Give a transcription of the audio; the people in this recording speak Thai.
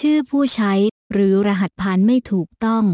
ชื่อผู้ใช้ หรือรหัสผ่านไม่ถูกต้อง